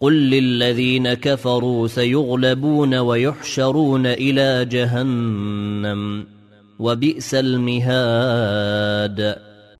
قل للذين كفروا سيغلبون ويحشرون إلى جهنم وبئس المهاد